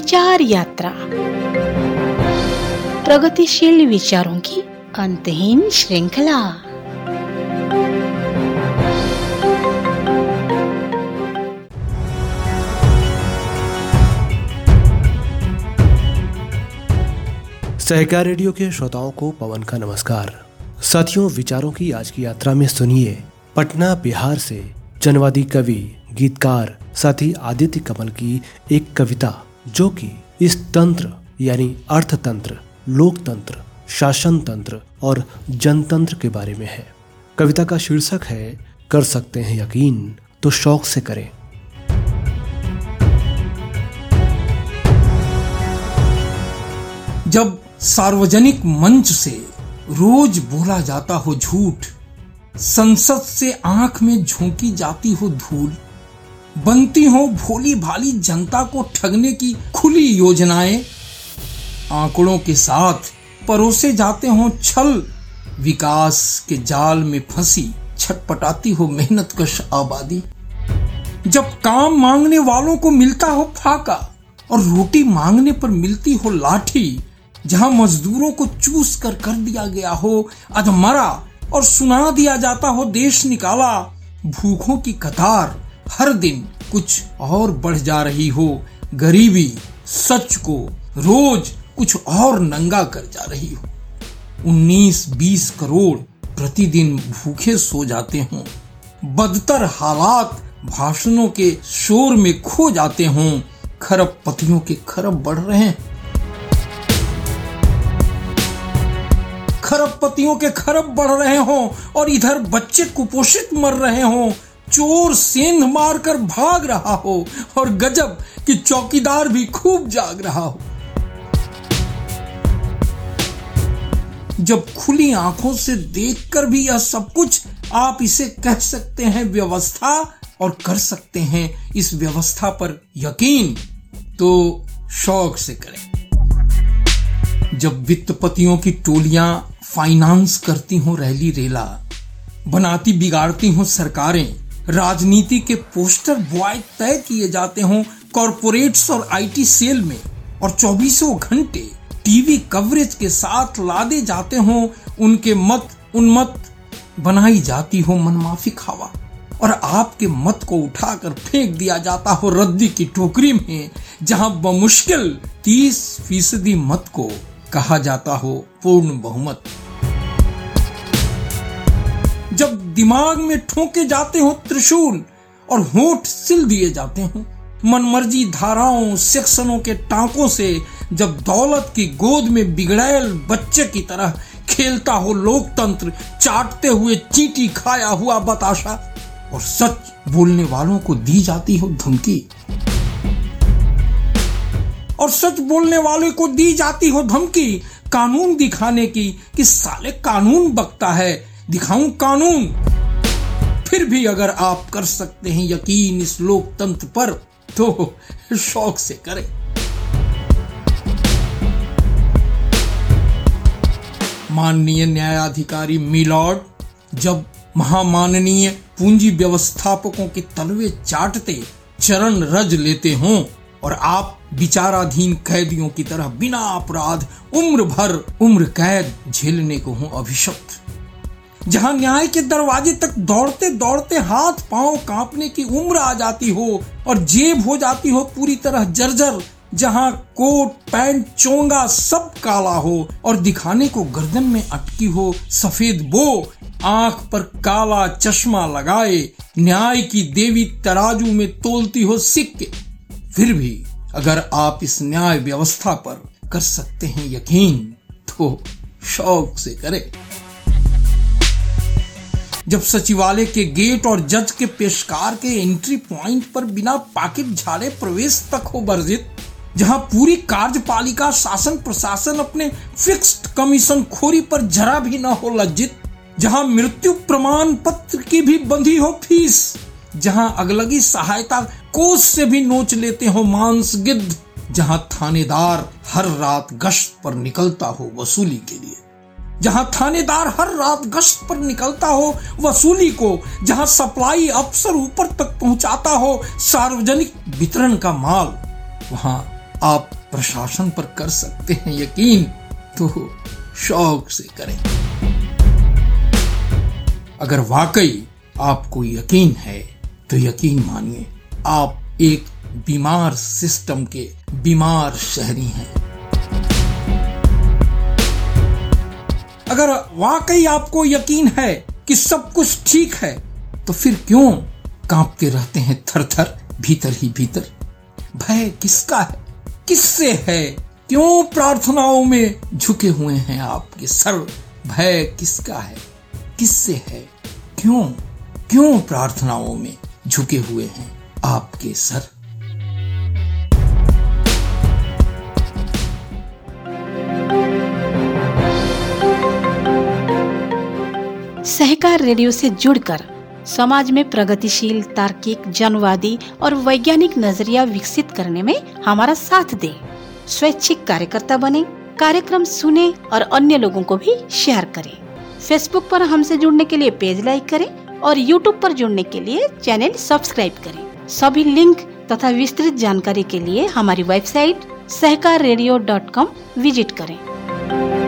विचार यात्रा। प्रगतिशील विचारों की अंतहीन श्रृंखला। सहकार रेडियो के श्रोताओं को पवन का नमस्कार। साथियों, विचारों की आज की यात्रा में सुनिए पटना बिहार से जनवादी कवि, गीतकार, साथ आदित्य कमल की एक कविता। जो कि इस तंत्र, यानी अर्थतंत्र, लोकतंत्र शासन तंत्र और जनतंत्र के बारे में है। कविता का शीर्षक है, कर सकते हैं यकीन तो शौक से करें। जब सार्वजनिक मंच से रोज बोला जाता हो झूठ, संसद से आँख में झोंकी जाती हो धूल बनती हो भोली भाली जनता को ठगने की खुली योजनाएँ। आंकड़ों के साथ परोसे जाते हो छल। विकास के जाल में फंसी, छटपटाती हो मेहनत कश आबादी। जब काम मांगने वालों को मिलता हो फाका और रोटी मांगने पर मिलती हो लाठी, जहाँ मजदूरों को चूस कर कर दिया गया हो, अधमरा और सुना दिया जाता हो देश निकाला, भूखों की कतार हर दिन कुछ और बढ़ जा रही हो। गरीबी सच को रोज कुछ और नंगा कर जा रही हो। 19-20 करोड़ प्रतिदिन भूखे सो जाते हों। बदतर हालात भाषणों के शोर में खो जाते हों। खरब पतियों के खरब बढ़ रहे हैं। खरब पतियों के खरब बढ़ रहे हों और इधर बच्चे कुपोषित मर रहे हों। चोर सेंध मारकर भाग रहा हो और गजब कि चौकीदार भी खूब जाग रहा हो। जब खुली आँखों से देखकर भी यह सब कुछ आप इसे कह सकते हैं व्यवस्था और कर सकते हैं इस व्यवस्था पर यकीन तो शौक से करें। जब वित्तपतियों की टोलियाँ फाइनेंस करती हो रैली रेला, बनाती बिगाड़ती हो सरकारें राजनीति के पोस्टर बॉय तय किए जाते हों कॉरपोरेट्स और आईटी सेल में, और चौबीसों घंटे टीवी कवरेज के साथ लादे जाते हों, उनके मत उन्मत बनाई जाती हो मनमाफी खावा। और आपके मत को उठाकर फेंक दिया जाता हो रद्दी की टोकरी में, जहाँ बमुश्किल तीस फ़ीसदी मत को कहा जाता हो पूर्ण बहुमत। दिमाग में ठोके जाते हो त्रिशूल और होठ सिल दिए जाते हो। मनमर्जी धाराओं, सेक्शनों के टांकों से जब दौलत की गोद में बिगड़ैल बच्चे की तरह खेलता हो लोकतंत्र, चाटते हुए चीटी खाया हुआ बताशा और सच बोलने वालों को दी जाती हो धमकी। और सच बोलने वाले को दी जाती हो धमकी। कानून दिखाने की कि साले कानून बकता है दिखाऊँ कानून। फिर भी अगर आप कर सकते हैं यकीन इस लोकतंत्र पर तो शौक से करें। माननीय न्यायाधिकारी मिलॉर्ड, जब महामाननीय पूंजी व्यवस्थापकों के तलवे चाटते, चरण रज लेते हों, और आप विचाराधीन कैदियों की तरह बिना अपराध, उम्र भर उम्र कैद झेलने को हो अभिशप्त। जहाँ न्याय के दरवाजे तक दौड़ते दौड़ते हाथ पाँव कांपने की उम्र आ जाती हो और जेब हो जाती हो पूरी तरह जर्जर, जहाँ कोट, पैंट, चोंगा सब काला हो और दिखाने को गर्दन में अटकी हो सफ़ेद बो, आँख पर काला चश्मा लगाए, न्याय की देवी तराजू में तोलती हो सिक्के। फिर भी अगर आप इस न्याय व्यवस्था पर कर सकते हैं यकीन तो शौक से करें। जब सचिवालय के गेट और जज के पेशकार के एंट्री पॉइंट पर बिना पाकिट झाड़े प्रवेश तक हो वर्जित, जहाँ पूरी कार्यपालिका, शासन, प्रशासन अपने फिक्स्ड कमीशन खोरी पर जरा भी न हो लज्जित, जहाँ मृत्यु प्रमाण पत्र की भी बंधी हो फ़ीस, जहाँ अगलगी सहायता कोष से भी नोच लेते हो मांस गिद्ध, जहाँ थानेदार हर रात गश्त पर निकलता हो वसूली के लिए। जहाँ थानेदार हर रात गश्त पर निकलता हो, वसूली को, जहाँ सप्लाई अफसर ऊपर तक पहुंचाता हो, सार्वजनिक वितरण का माल, वहाँ आप प्रशासन पर कर सकते हैं यकीन तो शौक से करें। अगर वाकई आपको यकीन है तो यकीन मानिए, आप एक बीमार सिस्टम के बीमार शहरी हैं। वाकई आपको यकीन है कि सब कुछ ठीक है? तो फिर क्यों कांपते रहते हैं थर थर भीतर ही भीतर? भय किसका है? किससे है? क्यों प्रार्थनाओं में झुके हुए हैं आपके सर? भय किसका है? किससे है? क्यों? क्यों प्रार्थनाओं में झुके हुए हैं आपके सर? सहकार रेडियो से जुड़कर समाज में प्रगतिशील, तार्किक, जनवादी और वैज्ञानिक नज़रिया विकसित करने में हमारा साथ दें। स्वैच्छिक कार्यकर्ता बने, कार्यक्रम सुने और अन्य लोगों को भी शेयर करें। फेसबुक पर हमसे जुड़ने के लिए पेज लाइक करें और यूट्यूब पर जुड़ने के लिए चैनल सब्सक्राइब करें। सभी लिंक तथा विस्तृत जानकारी के लिए हमारी वेबसाइट सहकार विज़िट करें।